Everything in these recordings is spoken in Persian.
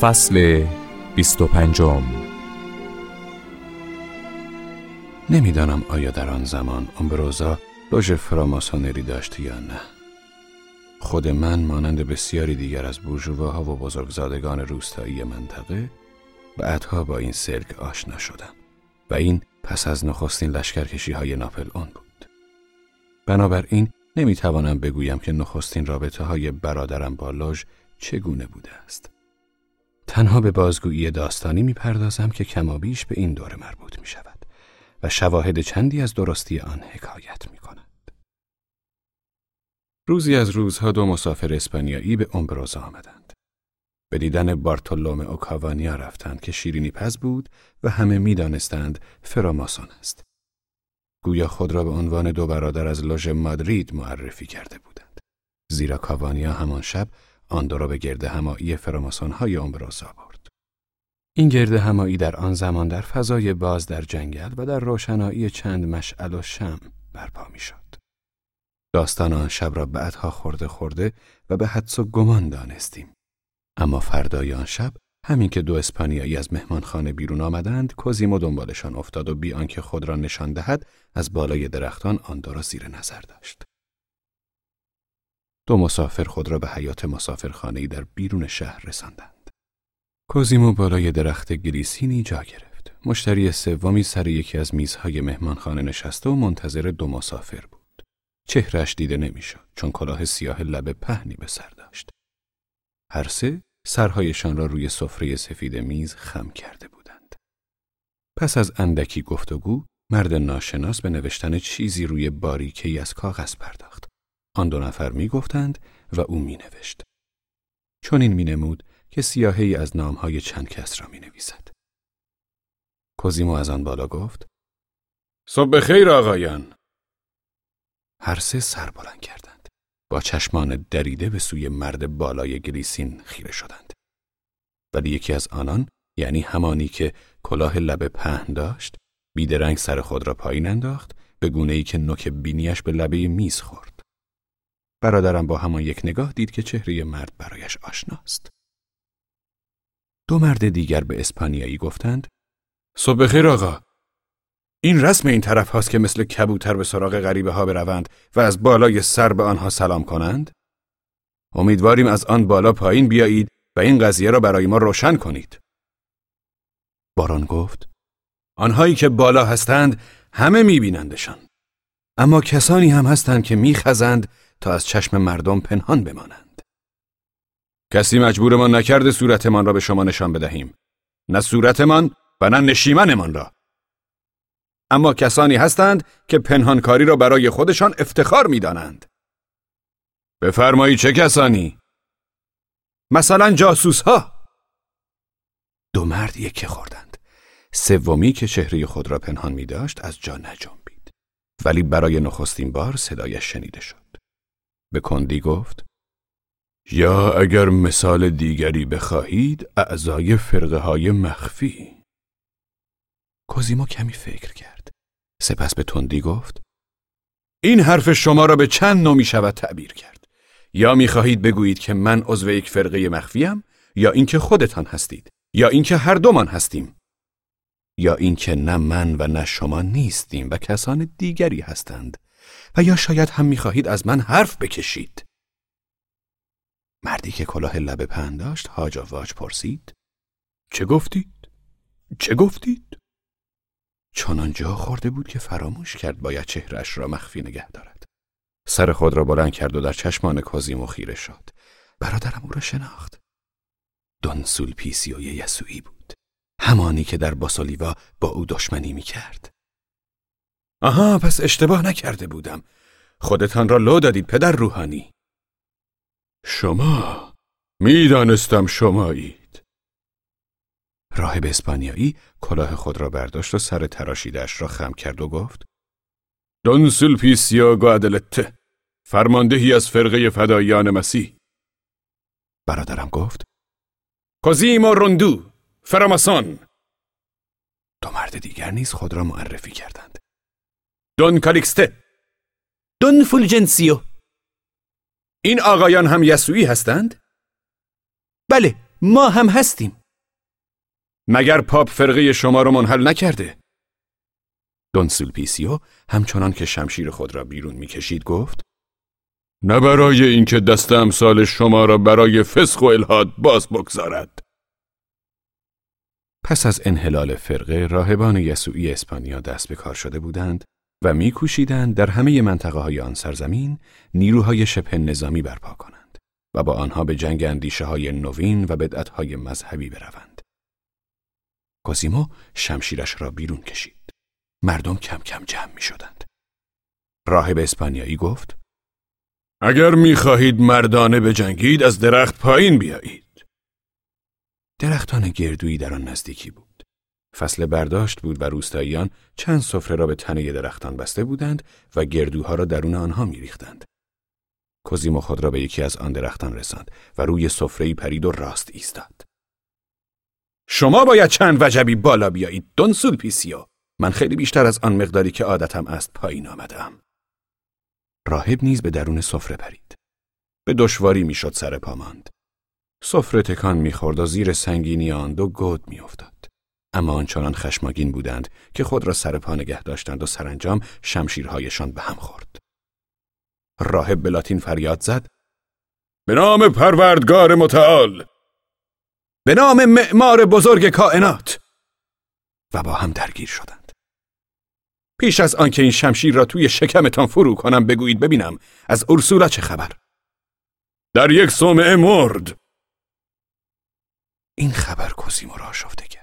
فصل 25 نمی‌دانم آیا در آن زمان امبروزا لوژ فراماسونری داشت یا نه. خود من مانند بسیاری دیگر از بورژواها و بزرگزادگان روستایی منطقه بعدها با این سرک آشنا شدم و این پس از نخستین لشکرکشی های ناپل اون بود. بنابراین نمی‌توانم بگویم که نخستین رابطه های برادرم با لوژ چگونه بوده است. تنها به بازگویی داستانی می‌پردازم که کمابیش به این دوره مربوط می شود و شواهد چندی از درستی آن حکایت می کند. روزی از روزها دو مسافر اسپانیایی به امبروزا آمدند. به دیدن بارتولوم اوکاوانیا رفتند که شیرینی پز بود و همه می‌دانستند فراماسون است. گویا خود را به عنوان دو برادر از لوژ مادرید معرفی کرده بودند. زیرا کاوانیا همان شب آن دو را به گرد همایی فراماسون های امبروزا برد. این گرد همایی در آن زمان در فضای باز در جنگل و در روشنایی چند مشعل و شم برپا می شد. داستان آن شب را بعدها خورده خورده و به حدس و گمان دانستیم. اما فردای آن شب همین که دو اسپانیایی از مهمانخانه بیرون آمدند کوزیمو دنبالشان افتاد و بی آنکه خود را نشان دهد از بالای درختان آن را زیر نظر داشت دو مسافر خود را به حیات مسافرخانه‌ای در بیرون شهر رساندند. کوزیمو بالای درخت گریسینی جا گرفت. مشتری سومی سر یکی از میزهای مهمانخانه نشسته و منتظر دو مسافر بود. چهرش دیده نمی‌شد چون کلاه سیاه لب پهنی به سر داشت. هر سه سرهایشان را روی سفره سفید میز خم کرده بودند. پس از اندکی گفتگو مرد ناشناس به نوشتن چیزی روی باریکی از کاغذ پرداخت. آن دو نفر می گفتند و او می نوشت. چون این می نمود که سیاهی از نامهای چند کس را می نویسد. کوزیمو از آن بالا گفت صبح خیر آقایان هر سه سر بلند کردند. با چشمان دریده به سوی مرد بالای گلیسین خیره شدند. ولی یکی از آنان یعنی همانی که کلاه لب پهن داشت بیدرنگ سر خود را پایین انداخت به گونه ای که نوک بینیش به لبه میز خورد. برادرم با همان یک نگاه دید که چهره مرد برایش آشناست. دو مرد دیگر به اسپانیایی گفتند صبح خیر آقا این رسم این طرف هاست که مثل کبوتر به سراغ غریبه ها بروند و از بالای سر به آنها سلام کنند؟ امیدواریم از آن بالا پایین بیایید و این قضیه را برای ما روشن کنید. باران گفت آنهایی که بالا هستند همه میبینندشان. اما کسانی هم هستند که میخزند تا از چشم مردم پنهان بمانند. کسی مجبورمان نکرده صورتمان را به شما نشان بدهیم. نه صورتمان و نه نشیمنمان را. اما کسانی هستند که پنهانکاری را برای خودشان افتخار می‌دانند. بفرمایی چه کسانی؟ مثلا جاسوس ها. دو مرد یکی خوردند. سومی که چهره خود را پنهان می داشت از جا نجنبید. ولی برای نخستین بار صدایش شنیده شد. به کندی گفت یا اگر مثال دیگری بخواهید اعضای فرقه های مخفی. کوزیمو کمی فکر کرد. سپس به تندی گفت این حرف شما را به چند نوع می شود تعبیر کرد. یا می خواهید بگویید که من عضو یک فرقه مخفیم یا اینکه خودتان هستید یا اینکه هر دومان هستیم. یا اینکه نه من و نه شما نیستیم و کسان دیگری هستند. و یا شاید هم می‌خواهید از من حرف بکشید. مردی که کلاه لب پهن داشت هاج واج پرسید چه گفتید؟ چه گفتید؟ چنان جا خورده بود که فراموش کرد باید چهرش را مخفی نگه دارد. سر خود را بلند کرد و در چشمان کازیمو خیره شد. برادرم او را شناخت. دون سولپیسیوی یسوعی بود. همانی که در باسولیوا با او دشمنی می کرد. آها پس اشتباه نکرده بودم. خودتان را لو دادید پدر روحانی. شما؟ می‌دانستم شمایید. راهب اسپانیایی کلاه خود را برداشت و سر تراشیدش را خم کرد و گفت دون سلپیسیا گادلته فرماندهی از فرقه فدایان مسیح. برادرم گفت کوزیمو روندو فراماسون. دو مرد دیگر نیز خود را معرفی کردند. دون کالیکسته دون فولجنسیو این آقایان هم یسوعی هستند؟ بله ما هم هستیم. مگر پاپ فرقه شما رو منحل نکرده؟ دون سولپیسیو همچنان که شمشیر خود را بیرون می‌کشید گفت نه برای اینکه دست امثال شما را برای فسق و الهاد باز بگذارد. پس از انحلال فرقه راهبان یسوعی اسپانیا دست به کار شده بودند و میکوشیدند در همه منطقه های آن سرزمین نیروهای شبه نظامی برپا کنند و با آنها به جنگ اندیشه های نوین و بدعت های مذهبی بروند. کوزیمو شمشیرش را بیرون کشید. مردم کم کم جمع می شدند. راهب اسپانیایی گفت اگر می‌خواهید مردانه بجنگید از درخت پایین بیایید. درختان گردویی در آن نزدیکی بود. فصل برداشت بود و روستاییان چند سفره را به تنه درختان بسته بودند و گردوها را درون آنها میریختند. کوزیمو خود را به یکی از آن درختان رساند و روی سفره‌ای پرید و راست ایستاد. شما باید چند وجبی بالا بیایید دون سولپیسیو. من خیلی بیشتر از آن مقداری که عادتم است پایین آمدم. راهب نیز به درون سفره پرید. به دشواری می‌شد سر پا ماند. سفره تکان می‌خورد و زیر سنگینی آن دو گود میافتاد. اما آنچنان خشمگین بودند که خود را سر پا نگه داشتند و سرانجام شمشیرهایشان به هم خورد. راهب به لاتین فریاد زد به نام پروردگار متعال به نام معمار بزرگ کائنات و با هم درگیر شدند. پیش از آنکه این شمشیر را توی شکمتان فرو کنم بگویید ببینم از ارسولا چه خبر؟ در یک صومعه مرد. این خبر کوزیمو را آشفت.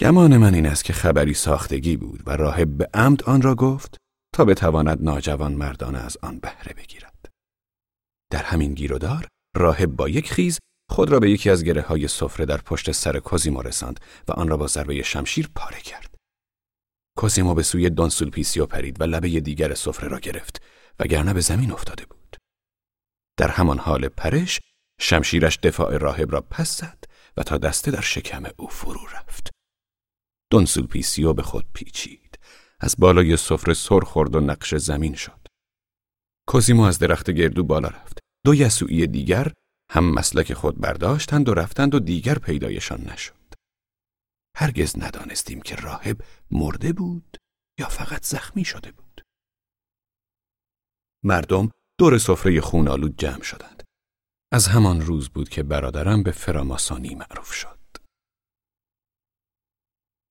گمان من این است که خبری ساختگی بود و راهب به عمد آن را گفت تا بتواند ناجوانمردانه از آن بهره بگیرد. در همین گیرودار راهب با یک خیز خود را به یکی از گره های سفره در پشت سر کوزیمو رساند و آن را با ضربه شمشیر پاره کرد. کوزیمو به سوی دون سولپیسیو پرید و لبه دیگر سفره را گرفت وگرنه به زمین افتاده بود. در همان حال پرش شمشیرش دفاع راهب را پس زد و تا دسته در شکم او فرو رفت. دون سولپیسیو به خود پیچید. از بالای سفره سر خورد و نقش زمین شد. کوزیمو از درخت گردو بالا رفت. دو یسوعی دیگر هم مسلک خود برداشتند و رفتند و دیگر پیدایشان نشد. هرگز ندانستیم که راهب مرده بود یا فقط زخمی شده بود. مردم دور سفره خونالود جمع شدند. از همان روز بود که برادرم به فراماسانی معروف شد.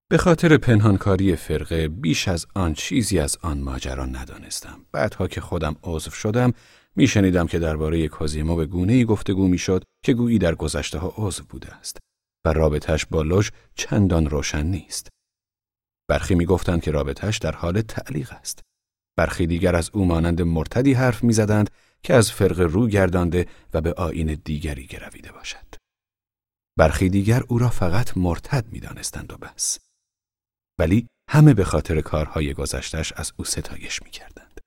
به خاطر پنهانکاری فرقه بیش از آن چیزی از آن ماجرا ندانستم. بعدها که خودم عضو شدم میشنیدم که درباره کوزیمو به گونه ای گفتگو می‌شد که گویی در گذشته ها عضو بوده است و رابطش با لوژ چندان روشن نیست. برخی می‌گفتند که رابطش در حال تعلیق است. برخی دیگر از او مانند مرتدی حرف می‌زدند که از فرق رو گردانده و به آین دیگری گرویده باشد. برخی دیگر او را فقط مرتد می‌دانستند و بس. ولی همه به خاطر کارهای گذشتش از او ستایش می‌کردند.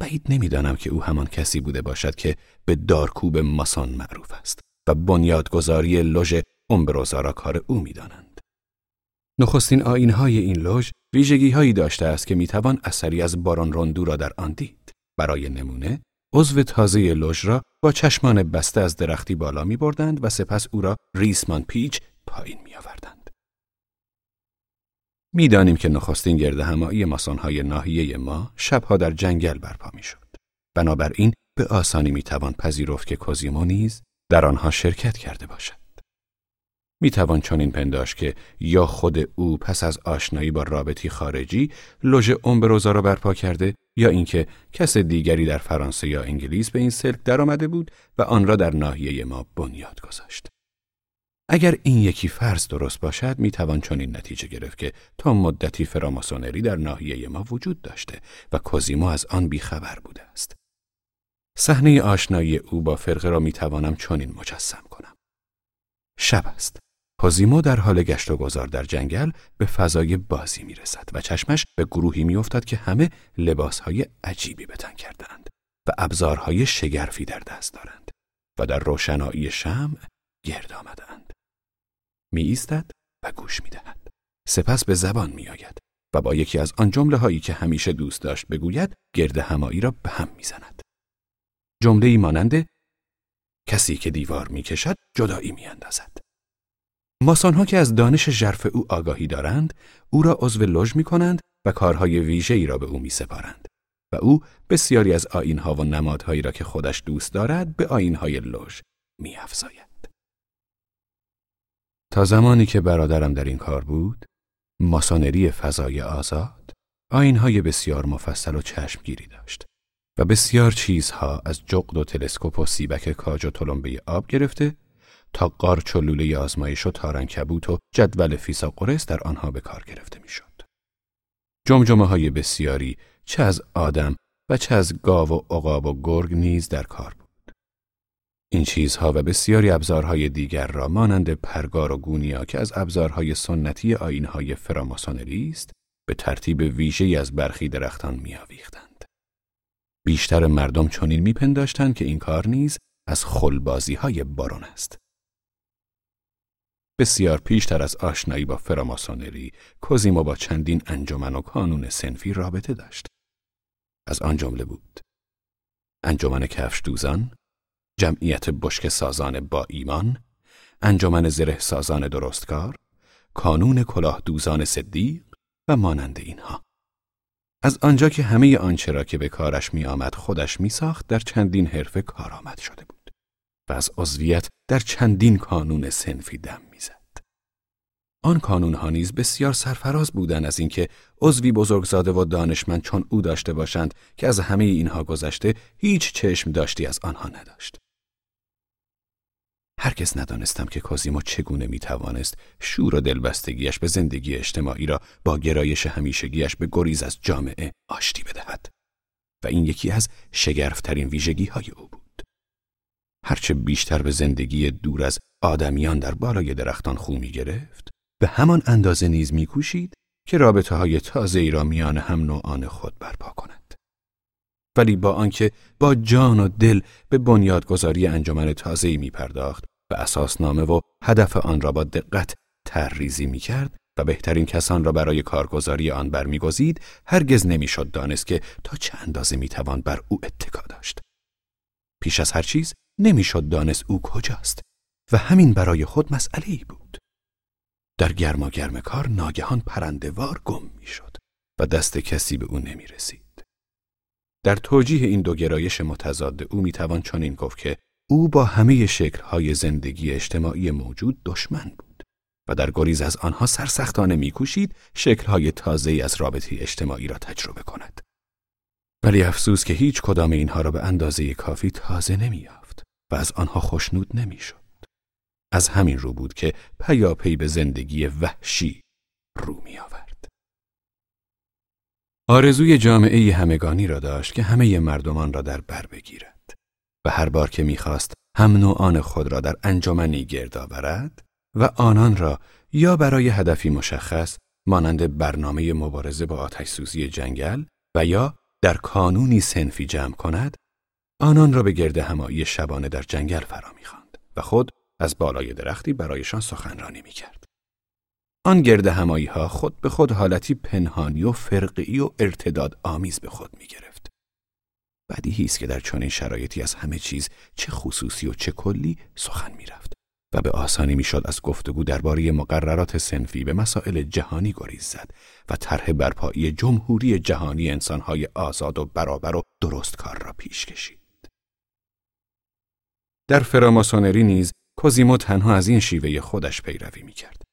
بعید نمی‌دانم که او همان کسی بوده باشد که به دارکوب ماسان معروف است و بنیادگذاری لوژ امبروزا را کار او می‌دانند. نخستین آینهای این لوژ ویژگی هایی داشته است که می‌توان اثری از باران روندو را در آن دید. برای نمونه عضو تازه لوژ را با چشمان بسته از درختی بالا می بردند و سپس او را ریسمان پیچ پایین می. می‌دانیم که نخستین گرد همایی ماسانهای ناحیه ما شبها در جنگل برپا می شد. بنابراین به آسانی می توان پذیرفت که کوزیمو نیز در آنها شرکت کرده باشد. می توان چنین پنداش که یا خود او پس از آشنایی با رابطی خارجی لوژ اومبروزا را برپا کرده یا اینکه کس دیگری در فرانسه یا انگلیس به این سلک درآمده بود و آن را در ناحیه ما بنیاد گذاشت. اگر این یکی فرض درست باشد می توان چنین نتیجه گرفت که تا مدتی فراماسونری در ناحیه ما وجود داشته و کوزیمو از آن بیخبر بوده است. صحنه آشنایی او با فرقه را می توانم چنین مجسم کنم. شب است. کوزیمو در حال گشت و گذار در جنگل به فضای بازی می رسد و چشمش به گروهی می افتد که همه لباسهای عجیبی به تن کردند و ابزارهای شگرفی در دست دارند و در روشنایی شمع گرد آمدند. می ایستد و گوش می دهد. سپس به زبان می آید و با یکی از آن جمله هایی که همیشه دوست داشت بگوید گرد همایی را به هم می زند. جمله ای مانند کسی که دیوار می‌کشد جدایی میاندازد. ماسانها که از دانش ژرف او آگاهی دارند، او را عضو لژ می کنند و کارهای ویژه‌ای را به او می سپارند و او بسیاری از آینها و نمادهایی را که خودش دوست دارد به آینهای لژ می افزاید. زمانی که برادرم در این کار بود، ماسانری فضای آزاد آینهای بسیار مفصل و چشمگیری داشت و بسیار چیزها از جغد و تلسکوپ و سیبک کاج و تلمبه آب گرفته تا قارچ و لوله آزمایش و تارنکبوت و جدول فیساقرس در آنها به کار گرفته می‌شد. جمجمه های بسیاری چه از آدم و چه از گاو و عقاب و گرگ نیز در کار بود. این چیزها و بسیاری ابزارهای دیگر را مانند پرگار و گونیا که از ابزارهای سنتی آینهای فراماسونری است به ترتیب ویژه‌ای از برخی درختان میآویختند. بیشتر مردم چنین میپنداشتند که این کار نیز از خلبازی های بارون است. بسیار پیشتر از آشنایی با فراماسونری، کوزیمو با چندین انجمن و کانون سنفی رابطه داشت. از آن جمله بود. انجمن کفش دوزان، جمعیت بشک سازان با ایمان، انجمن زره سازان درستکار، کانون کلاه دوزان صدیق و مانند اینها. از آنجا که همه آنچه را که به کارش می آمد خودش می ساخت در چندین حرفه کارآمد شده بود و از عضویت در چندین کانون سنفی دم می‌زد. آن کانون ها نیز بسیار سرفراز بودند از اینکه عضوی بزرگزاده و دانشمند چون او داشته باشند که از همه اینها گذشته هیچ چشم داشتی از آنها نداشت. هرگز ندانستم که کازیما چگونه می‌توانست شور و دلبستگیش به زندگی اجتماعی را با گرایش همیشگیش به گریز از جامعه آشتی بدهد و این یکی از شگرفترین ویژگی های او بود. هرچه بیشتر به زندگی دور از آدمیان در بالای درختان خو می گرفت به همان اندازه نیز میکوشید که رابطه های تازه ای را میان هم نوعان خود برپا کند. ولی با آنکه با جان و دل به بنیادگذاری انجمن تازه ای می پرداخت و اساسنامه و هدف آن را با دقت ترریزی می کرد و بهترین کسان را برای کارگزاری آن برمیگزید هرگز نمی‌شد دانست که تا چه اندازه می‌توان بر او اتکا داشت. پیش از هر چیز نمی‌شد دانست او کجاست و همین برای خود مسئله ای بود. در گرما گرم کار ناگهان پرندوار گم می‌شد و دست کسی به او نمی رسید. در توجیه این دو گرایش متضاد او می‌توان چنین گفت که او با همه شکلهای زندگی اجتماعی موجود دشمن بود و در گریز از آنها سرسختانه میکوشید شکلهای تازه از رابطه اجتماعی را تجربه کند. ولی افسوس که هیچ کدام اینها را به اندازه کافی تازه نمیافت و از آنها خوشنود نمی‌شد. از همین رو بود که پیاپی به زندگی وحشی رو می آورد. آرزوی جامعه همگانی را داشت که همه مردمان را در بر بگیرد و هر بار که می‌خواست هم نوعان خود را در انجمنی گرد آورد و آنان را یا برای هدفی مشخص مانند برنامه مبارزه با آتش سوزی جنگل و یا در کانونی سنفی جمع کند آنان را به گرد همایی شبانه در جنگل فرا می‌خواند و خود از بالای درختی برایشان سخنرانی می کرد. آن گرد همایی ها خود به خود حالتی پنهانی و فرقی و ارتداد آمیز به خود می گرفت. بدیهی است که در چنین شرایطی از همه چیز چه خصوصی و چه کلی سخن می رفت و به آسانی می‌شد از گفتگو درباره مقررات سنفی به مسائل جهانی گریز زد و طرح برپایی جمهوری جهانی انسانهای آزاد و برابر و درست کار را پیش کشید. در فراماسونری نیز کوزیمو تنها از این شیوه خودش پیروی می کرد.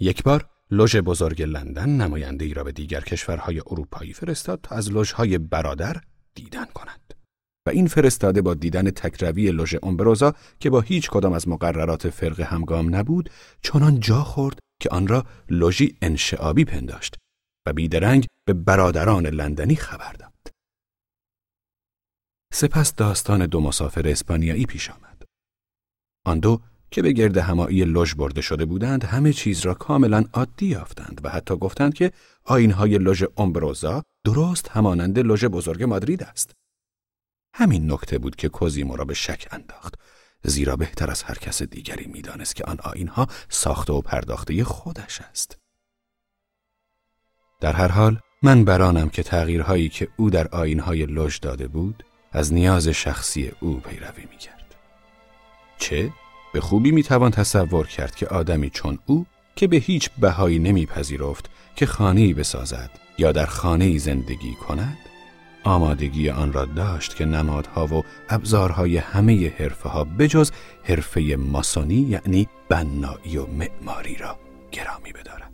یک بار لوژ بزرگ لندن نماینده ای را به دیگر کشورهای اروپایی فرستاد تا از لوژهای برادر دیدن کند. و این فرستاده با دیدن تکروی لوژ امبروزا که با هیچ کدام از مقررات فرق همگام نبود چنان جا خورد که آن را لوژی انشعابی پنداشت و بیدرنگ به برادران لندنی خبر داد. سپس داستان دو مسافر اسپانیایی پیش آمد. آن دو که به گرد همایی لژ برده شده بودند همه چیز را کاملا عادی یافتند و حتی گفتند که آینهای لژ امبروزا درست همانند لژ بزرگ مادرید است. همین نکته بود که کوزیمو را به شک انداخت زیرا بهتر از هر کس دیگری می‌دانست که آن آینها ساخته و پرداخته خودش است. در هر حال من برانم که تغییرهایی که او در آینهای لژ داده بود از نیاز شخصی او پیروی می‌کرد. چه؟ به خوبی می‌توان تصور کرد که آدمی چون او که به هیچ بهایی نمیپذیرفت که خانه‌ای بسازد یا در خانه‌ای زندگی کند آمادگی آن را داشت که نمادها و ابزارهای همه حرفه ها بجز حرفه ماسونی یعنی بنایی و معماری را گرامی بدارد.